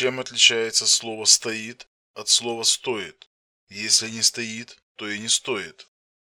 Чем отличается слово стоит от слова стоит? Если не стоит, то и не стоит.